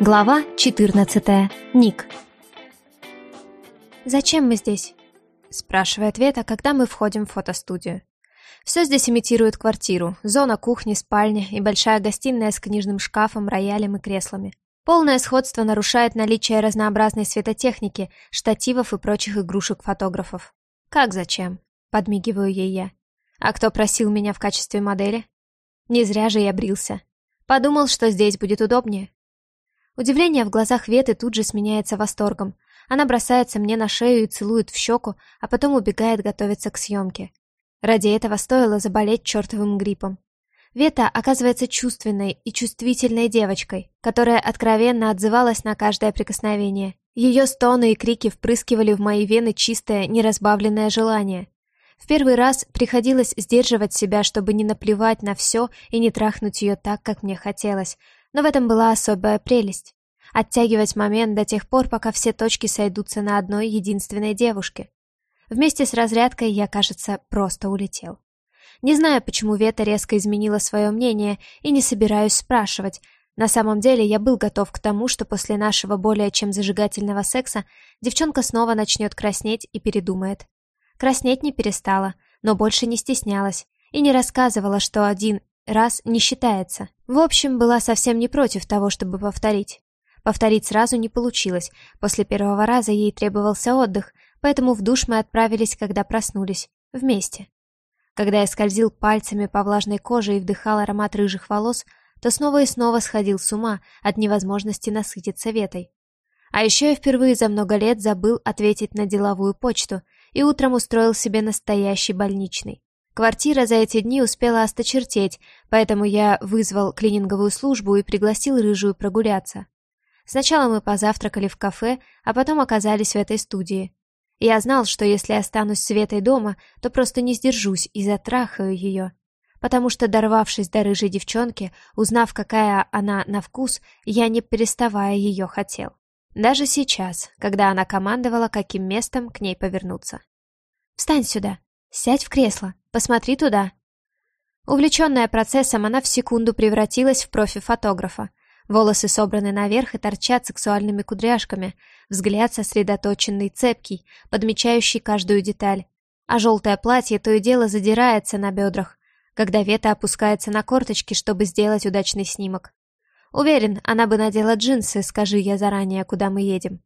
Глава 14. Ник. «Зачем мы здесь?» — спрашивает Вета, когда мы входим в фотостудию. Все здесь имитирует квартиру. Зона кухни, спальня и большая гостиная с книжным шкафом, роялем и креслами. Полное сходство нарушает наличие разнообразной светотехники, штативов и прочих игрушек фотографов. «Как зачем?» — подмигиваю ей я. «А кто просил меня в качестве модели?» «Не зря же я брился. Подумал, что здесь будет удобнее. Удивление в глазах Веты тут же сменяется восторгом. Она бросается мне на шею и целует в щеку, а потом убегает готовиться к съемке. Ради этого стоило заболеть чертовым гриппом. Вета оказывается чувственной и чувствительной девочкой, которая откровенно отзывалась на каждое прикосновение. Ее стоны и крики впрыскивали в мои вены чистое, неразбавленное желание. В первый раз приходилось сдерживать себя, чтобы не наплевать на все и не трахнуть ее так, как мне хотелось, но в этом была особая прелесть. Оттягивать момент до тех пор, пока все точки сойдутся на одной единственной девушке. Вместе с разрядкой я, кажется, просто улетел. Не знаю, почему Вета резко изменила свое мнение, и не собираюсь спрашивать. На самом деле я был готов к тому, что после нашего более чем зажигательного секса девчонка снова начнет краснеть и передумает. Краснеть не перестала, но больше не стеснялась и не рассказывала, что один раз не считается. В общем, была совсем не против того, чтобы повторить. Повторить сразу не получилось. После первого раза ей требовался отдых, поэтому в душ мы отправились, когда проснулись. Вместе. Когда я скользил пальцами по влажной коже и вдыхал аромат рыжих волос, то снова и снова сходил с ума от невозможности насытиться ветой. А еще я впервые за много лет забыл ответить на деловую почту и утром устроил себе настоящий больничный. Квартира за эти дни успела осточертеть, поэтому я вызвал клининговую службу и пригласил рыжую прогуляться. Сначала мы позавтракали в кафе, а потом оказались в этой студии. Я знал, что если останусь с Светой дома, то просто не сдержусь и затрахаю ее. Потому что, дорвавшись до рыжей девчонки, узнав, какая она на вкус, я не переставая ее хотел. Даже сейчас, когда она командовала, каким местом к ней повернуться. «Встань сюда!» Сядь в кресло, посмотри туда. Увлеченная процессом, она в секунду превратилась в профи-фотографа. Волосы собраны наверх и торчат сексуальными кудряшками, взгляд сосредоточенный, цепкий, подмечающий каждую деталь. А желтое платье то и дело задирается на бедрах, когда Вета опускается на корточки, чтобы сделать удачный снимок. Уверен, она бы надела джинсы, скажи я заранее, куда мы едем.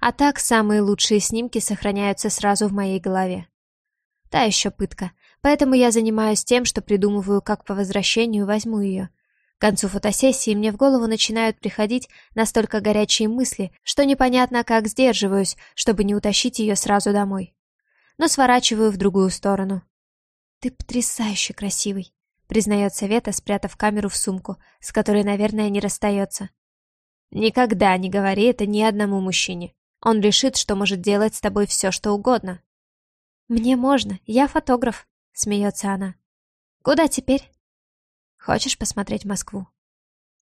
А так самые лучшие снимки сохраняются сразу в моей голове. Та еще пытка. Поэтому я занимаюсь тем, что придумываю, как по возвращению возьму ее. К концу фотосессии мне в голову начинают приходить настолько горячие мысли, что непонятно, как сдерживаюсь, чтобы не утащить ее сразу домой. Но сворачиваю в другую сторону. «Ты потрясающе красивый», — признается Вета, спрятав камеру в сумку, с которой, наверное, не расстается. «Никогда не говори это ни одному мужчине. Он решит, что может делать с тобой все, что угодно, «Мне можно, я фотограф», — смеется она. «Куда теперь?» «Хочешь посмотреть Москву?»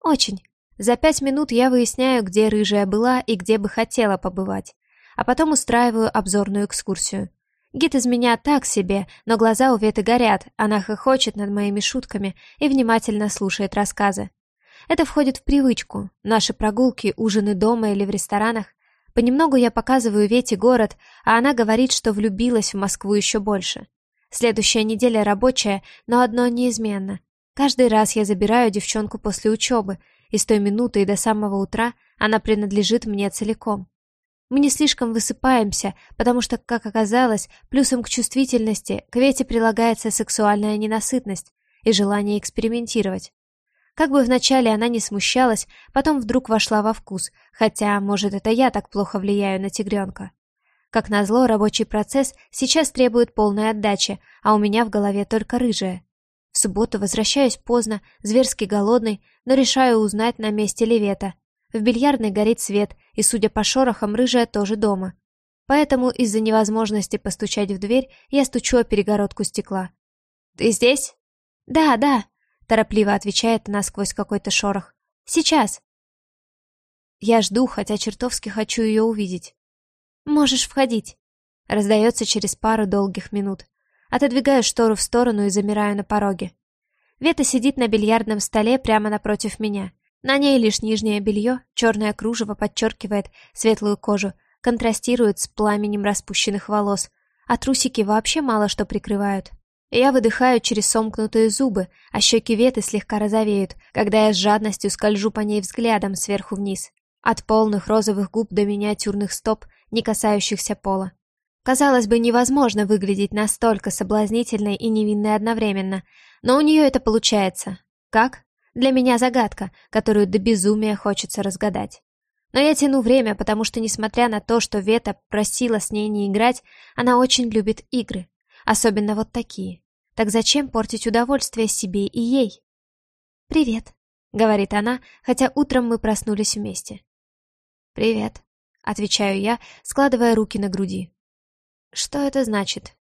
«Очень. За пять минут я выясняю, где рыжая была и где бы хотела побывать, а потом устраиваю обзорную экскурсию. Гид из меня так себе, но глаза у Веты горят, она хохочет над моими шутками и внимательно слушает рассказы. Это входит в привычку. Наши прогулки, ужины дома или в ресторанах Понемногу я показываю Вете город, а она говорит, что влюбилась в Москву еще больше. Следующая неделя рабочая, но одно неизменно. Каждый раз я забираю девчонку после учебы, и с той минуты и до самого утра она принадлежит мне целиком. Мы не слишком высыпаемся, потому что, как оказалось, плюсом к чувствительности к Вете прилагается сексуальная ненасытность и желание экспериментировать. Как бы вначале она не смущалась, потом вдруг вошла во вкус, хотя, может, это я так плохо влияю на тигренка. Как назло, рабочий процесс сейчас требует полной отдачи, а у меня в голове только рыжая. В субботу возвращаюсь поздно, зверски голодный, но решаю узнать на месте Левета. В бильярдной горит свет, и, судя по шорохам, рыжая тоже дома. Поэтому из-за невозможности постучать в дверь я стучу о перегородку стекла. «Ты здесь?» «Да, да», Торопливо отвечает она сквозь какой-то шорох. «Сейчас!» Я жду, хотя чертовски хочу ее увидеть. «Можешь входить!» Раздается через пару долгих минут. Отодвигаю штору в сторону и замираю на пороге. Вета сидит на бильярдном столе прямо напротив меня. На ней лишь нижнее белье, черное кружево подчеркивает светлую кожу, контрастирует с пламенем распущенных волос, а трусики вообще мало что прикрывают. Я выдыхаю через сомкнутые зубы, а щеки Веты слегка розовеют, когда я с жадностью скольжу по ней взглядом сверху вниз. От полных розовых губ до миниатюрных стоп, не касающихся пола. Казалось бы, невозможно выглядеть настолько соблазнительной и невинной одновременно, но у нее это получается. Как? Для меня загадка, которую до безумия хочется разгадать. Но я тяну время, потому что, несмотря на то, что Вета просила с ней не играть, она очень любит игры. Особенно вот такие. Так зачем портить удовольствие себе и ей? «Привет», — говорит она, хотя утром мы проснулись вместе. «Привет», — отвечаю я, складывая руки на груди. «Что это значит?»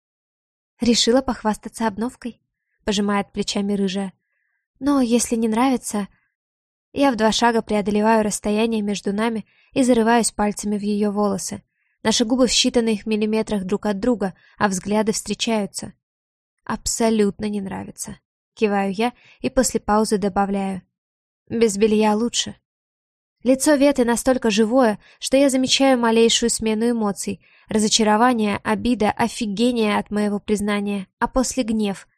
«Решила похвастаться обновкой», — пожимает плечами рыжая. «Но если не нравится...» Я в два шага преодолеваю расстояние между нами и зарываюсь пальцами в ее волосы. Наши губы в считанных миллиметрах друг от друга, а взгляды встречаются. «Абсолютно не нравится», — киваю я и после паузы добавляю. «Без белья лучше». Лицо Веты настолько живое, что я замечаю малейшую смену эмоций. Разочарование, обида, офигение от моего признания, а после гнев.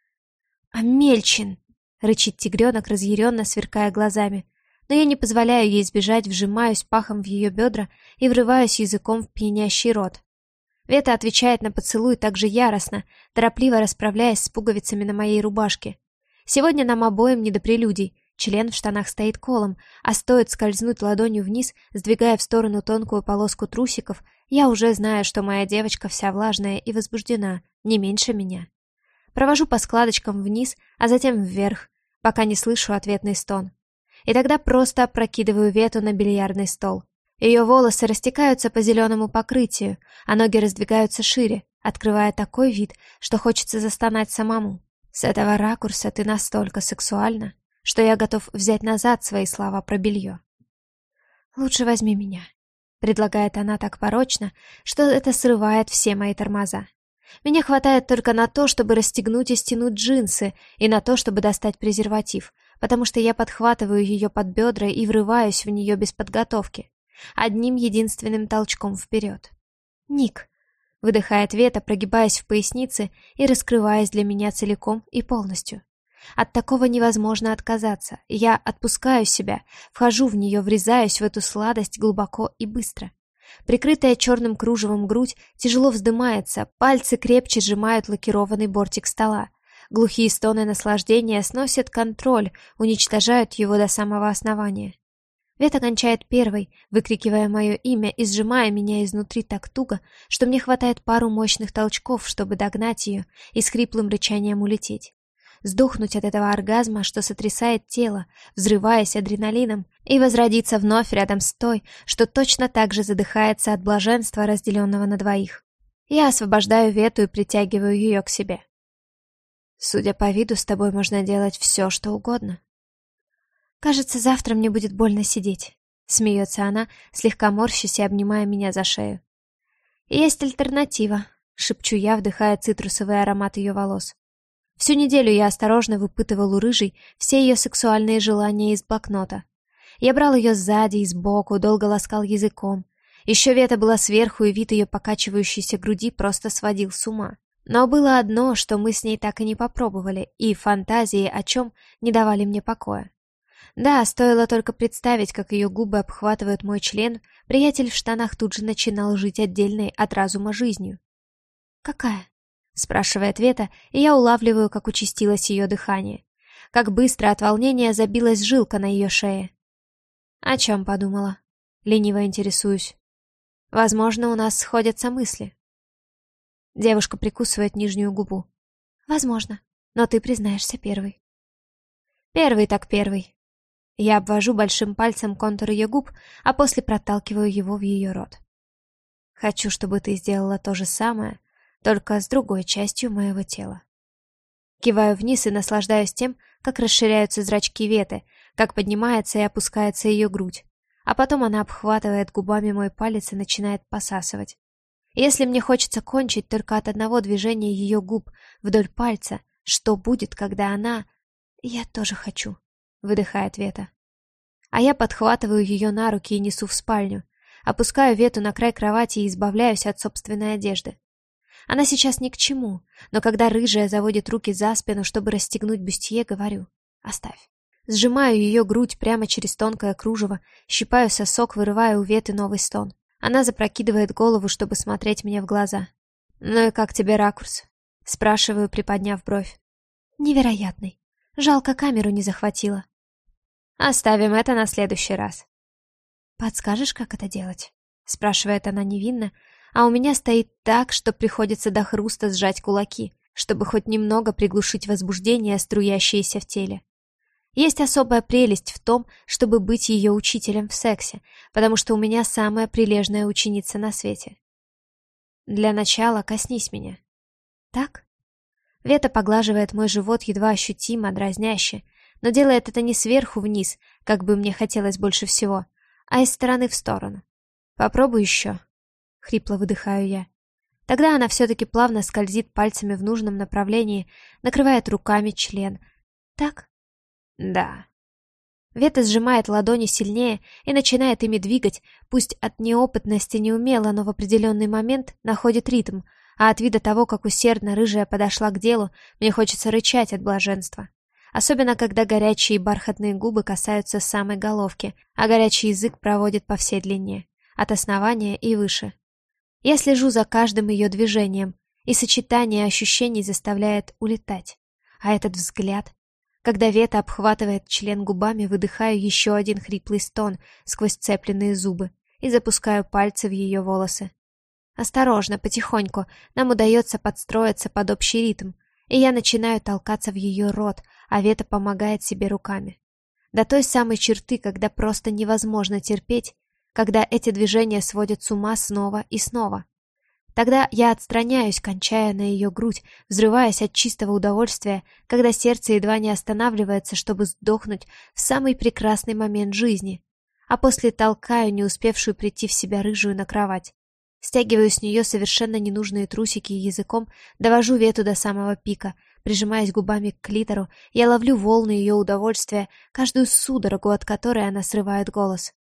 «Амельчин!» — рычит тигренок, разъяренно сверкая глазами. Но я не позволяю ей сбежать, вжимаюсь пахом в ее бедра и врываюсь языком в пьянящий рот. Вета отвечает на поцелуй так же яростно, торопливо расправляясь с пуговицами на моей рубашке. Сегодня нам обоим не до прелюдий, Член в штанах стоит колом, а стоит скользнуть ладонью вниз, сдвигая в сторону тонкую полоску трусиков, я уже знаю, что моя девочка вся влажная и возбуждена, не меньше меня. Провожу по складочкам вниз, а затем вверх, пока не слышу ответный стон. И тогда просто опрокидываю Вету на бильярдный стол. Ее волосы растекаются по зеленому покрытию, а ноги раздвигаются шире, открывая такой вид, что хочется застонать самому. С этого ракурса ты настолько сексуальна, что я готов взять назад свои слова про белье. «Лучше возьми меня», — предлагает она так порочно, что это срывает все мои тормоза. Меня хватает только на то, чтобы расстегнуть и стянуть джинсы, и на то, чтобы достать презерватив, потому что я подхватываю ее под бедра и врываюсь в нее без подготовки. Одним единственным толчком вперед. «Ник», — выдыхает Вета, прогибаясь в пояснице и раскрываясь для меня целиком и полностью. От такого невозможно отказаться. Я отпускаю себя, вхожу в нее, врезаюсь в эту сладость глубоко и быстро. Прикрытая черным кружевом грудь тяжело вздымается, пальцы крепче сжимают лакированный бортик стола. Глухие стоны наслаждения сносят контроль, уничтожают его до самого основания. Вета кончает первой, выкрикивая мое имя и сжимая меня изнутри так туго, что мне хватает пару мощных толчков, чтобы догнать ее и с хриплым рычанием улететь сдохнуть от этого оргазма, что сотрясает тело, взрываясь адреналином, и возродиться вновь рядом с той, что точно так же задыхается от блаженства, разделенного на двоих. Я освобождаю Вету и притягиваю ее к себе. Судя по виду, с тобой можно делать все, что угодно. Кажется, завтра мне будет больно сидеть. Смеется она, слегка морщась и обнимая меня за шею. Есть альтернатива, шепчу я, вдыхая цитрусовый аромат ее волос. Всю неделю я осторожно выпытывал у рыжей все ее сексуальные желания из блокнота. Я брал ее сзади и сбоку, долго ласкал языком. Еще Вета была сверху, и вид ее покачивающейся груди просто сводил с ума. Но было одно, что мы с ней так и не попробовали, и фантазии о чем не давали мне покоя. Да, стоило только представить, как ее губы обхватывают мой член, приятель в штанах тут же начинал жить отдельной от разума жизнью. «Какая?» спрашивает Вета, и я улавливаю, как участилось ее дыхание. Как быстро от волнения забилась жилка на ее шее. О чем подумала? Лениво интересуюсь. Возможно, у нас сходятся мысли. Девушка прикусывает нижнюю губу. Возможно, но ты признаешься первый. Первый так первый. Я обвожу большим пальцем контур ее губ, а после проталкиваю его в ее рот. Хочу, чтобы ты сделала то же самое, только с другой частью моего тела. Киваю вниз и наслаждаюсь тем, как расширяются зрачки Веты, как поднимается и опускается ее грудь, а потом она обхватывает губами мой палец и начинает посасывать. Если мне хочется кончить только от одного движения ее губ вдоль пальца, что будет, когда она... Я тоже хочу, выдыхает Вета. а я подхватываю ее на руки и несу в спальню, опускаю Вету на край кровати и избавляюсь от собственной одежды. Она сейчас ни к чему, но когда рыжая заводит руки за спину, чтобы расстегнуть бюстье, говорю «оставь». Сжимаю ее грудь прямо через тонкое кружево, щипаю сосок, вырывая у Веты новый стон. Она запрокидывает голову, чтобы смотреть мне в глаза. «Ну и как тебе ракурс?» Спрашиваю, приподняв бровь. «Невероятный. Жалко, камеру не захватила». «Оставим это на следующий раз». «Подскажешь, как это делать?» Спрашивает она невинно, а у меня стоит так, что приходится до хруста сжать кулаки, чтобы хоть немного приглушить возбуждение, струящееся в теле. Есть особая прелесть в том, чтобы быть ее учителем в сексе, потому что у меня самая прилежная ученица на свете. Для начала коснись меня. Так? Вета поглаживает мой живот едва ощутимо, дразняще, но делает это не сверху вниз, как бы мне хотелось больше всего, а из стороны в сторону. Попробуй еще. Хрипло выдыхаю я. Тогда она все-таки плавно скользит пальцами в нужном направлении, накрывает руками член. Так? Да. Вета сжимает ладони сильнее и начинает ими двигать, пусть от неопытности не умело, но в определенный момент находит ритм, а от вида того, как усердно рыжая подошла к делу, мне хочется рычать от блаженства. Особенно, когда горячие бархатные губы касаются самой головки, а горячий язык проводит по всей длине, от основания и выше. Я слежу за каждым ее движением, и сочетание ощущений заставляет улетать. А этот взгляд, когда Вета обхватывает член губами, выдыхаю еще один хриплый стон сквозь цепленные зубы и запускаю пальцы в ее волосы. Осторожно, потихоньку, нам удается подстроиться под общий ритм, и я начинаю толкаться в ее рот, а Вета помогает себе руками. До той самой черты, когда просто невозможно терпеть, когда эти движения сводят с ума снова и снова. Тогда я отстраняюсь, кончая на ее грудь, взрываясь от чистого удовольствия, когда сердце едва не останавливается, чтобы сдохнуть в самый прекрасный момент жизни, а после толкаю не успевшую прийти в себя рыжую на кровать. Стягиваю с нее совершенно ненужные трусики языком довожу вету до самого пика, прижимаясь губами к клитору, я ловлю волны ее удовольствия, каждую судорогу, от которой она срывает голос.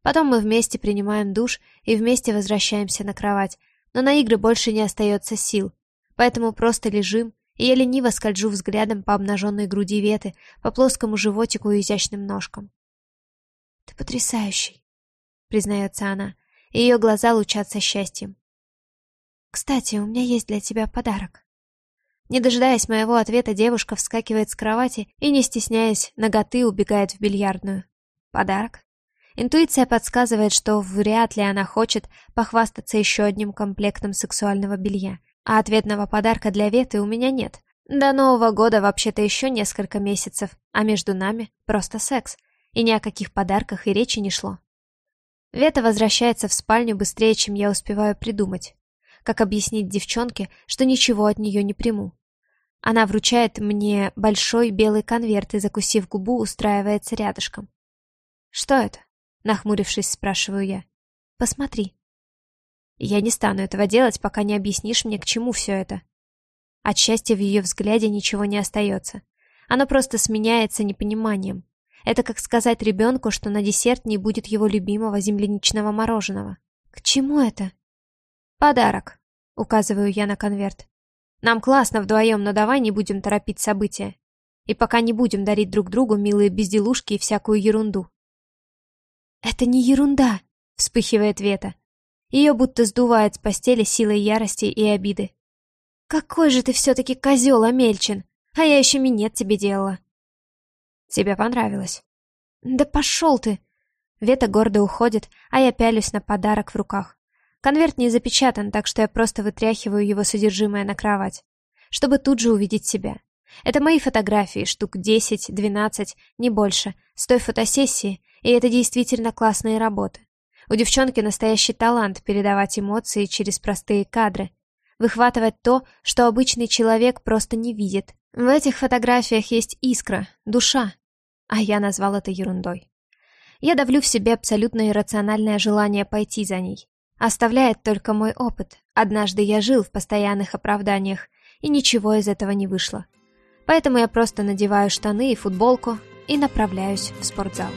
Потом мы вместе принимаем душ и вместе возвращаемся на кровать, но на игры больше не остается сил, поэтому просто лежим, и я лениво скольжу взглядом по обнаженной груди Веты, по плоскому животику и изящным ножкам. «Ты потрясающий», — признается она, ее глаза лучатся счастьем. «Кстати, у меня есть для тебя подарок». Не дожидаясь моего ответа, девушка вскакивает с кровати и, не стесняясь, ноготы убегает в бильярдную. «Подарок?» Интуиция подсказывает, что вряд ли она хочет похвастаться еще одним комплектом сексуального белья, а ответного подарка для Веты у меня нет. До Нового года вообще-то еще несколько месяцев, а между нами просто секс, и ни о каких подарках и речи не шло. Вета возвращается в спальню быстрее, чем я успеваю придумать. Как объяснить девчонке, что ничего от нее не приму? Она вручает мне большой белый конверт и, закусив губу, устраивается рядышком. «Что это?» Нахмурившись, спрашиваю я. Посмотри. Я не стану этого делать, пока не объяснишь мне, к чему все это. От счастья в ее взгляде ничего не остается. Оно просто сменяется непониманием. Это как сказать ребенку, что на десерт не будет его любимого земляничного мороженого. К чему это? Подарок, указываю я на конверт. Нам классно вдвоем, но давай не будем торопить события. И пока не будем дарить друг другу милые безделушки и всякую ерунду. «Это не ерунда!» — вспыхивает Вета. Ее будто сдувает с постели силой ярости и обиды. «Какой же ты все-таки козел, Амельчин! А я еще минет тебе делала!» «Тебе понравилось?» «Да пошел ты!» Вета гордо уходит, а я пялюсь на подарок в руках. Конверт не запечатан, так что я просто вытряхиваю его содержимое на кровать, чтобы тут же увидеть себя. Это мои фотографии, штук 10-12, не больше, с той фотосессии, и это действительно классные работы. У девчонки настоящий талант передавать эмоции через простые кадры, выхватывать то, что обычный человек просто не видит. В этих фотографиях есть искра, душа, а я назвал это ерундой. Я давлю в себе абсолютно иррациональное желание пойти за ней. Оставляет только мой опыт. Однажды я жил в постоянных оправданиях, и ничего из этого не вышло. Поэтому я просто надеваю штаны и футболку и направляюсь в спортзал.